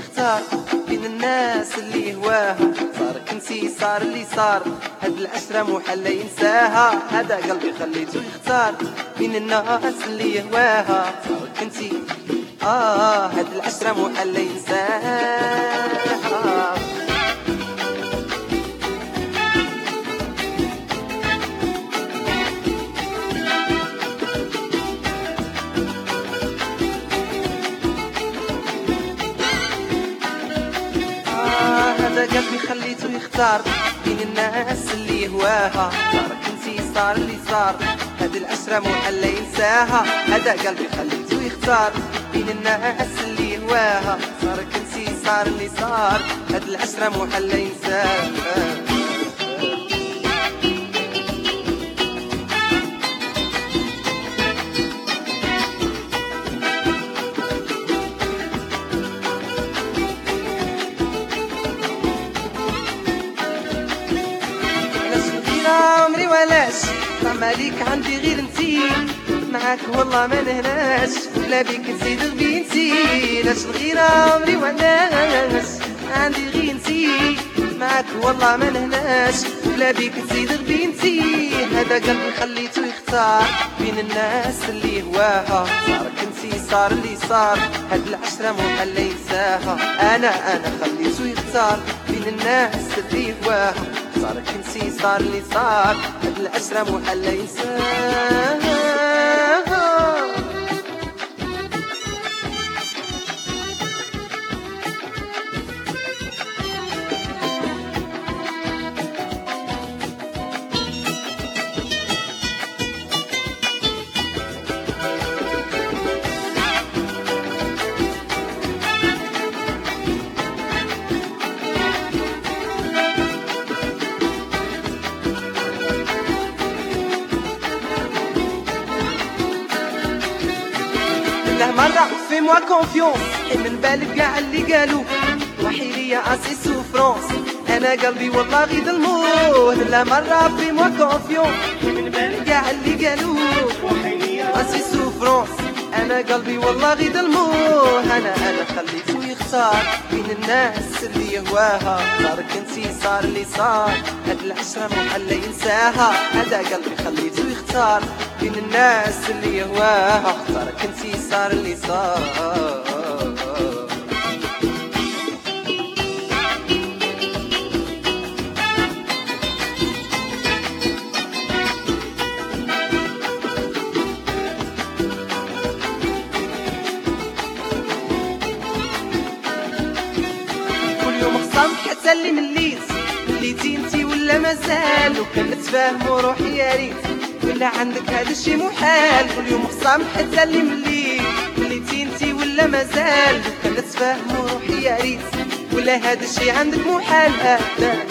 يختار بين الناس اللي يهواها. صار كنسي صار اللي صار. هاد العشرة محلة ينساها. هذا قلبي خليته يختار بين الناس اللي يهواها. صار كنسي آه هاد العشرة محلة ينساها. هذا قلبي خليته يختار. بين الناس اللي يهواها. صار كنسي صار اللي صار. هذه العشرة محلة ينساها. هذا قلبي خليته يختار. بين الناس اللي يهواها. صار كنسي صار اللي صار. هذه العشرة محلة ينساها. ولاش ماليك عندي غير انتي. معاك والله ما نهناش ولا بيك نزيد بنتي لاش الغيرة عمري ولاش عندي غير انتي. معاك والله ما نهناش ولا بيك نزيد بنتي هذا قلبي خليته يختار بين الناس اللي هواها صار كنسي صار اللي صار. هاد العشرة مو حل ينساها. أنا أنا خليته يختار بين الناس اللي هواها صار كنسي صار اللي صار هاد العشرة مو حل ينساها مرة fais-moi confiance من بالك كاع اللي قالوا؟ روحي ليا assez souffrance أنا قلبي والله غير ظلموه لا مرة fais-moi confiance من بالك كاع اللي قالوا؟ روحي ليا assez souffrance أنا قلبي والله غير ظلموه أنا أنا خليته يختار. بين الناس اللي يهواها؟ صار كنسي صار اللي صار. هاد العشرة محال ينساها. هذا قلبي خليته يختار. بين الناس اللي يهواها صار كنسي صار اللي صار. حتى اللي مليت. مليتي انتي ولا مازال. وكان نتفاهموا روحي يا ريت. ولا عندك هذا الشي محال. كل يوم خصام حتى اللي مليت مليتي انتي ولا مازال. وكان نتفاهموا روحي يا ريت. ولا هذا الشي عندك محال. هذا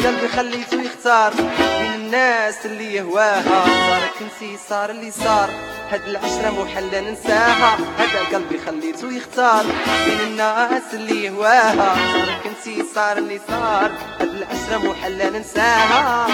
قلبي خليته يختار. بين الناس اللي يهواها صار كنسي صار اللي صار. هاد العشرة محلة ننساها. هذا قلبي خليته يختار. بين الناس اللي يهواها صار كنسي صار اللي صار. هاد العشرة محلة ننساها.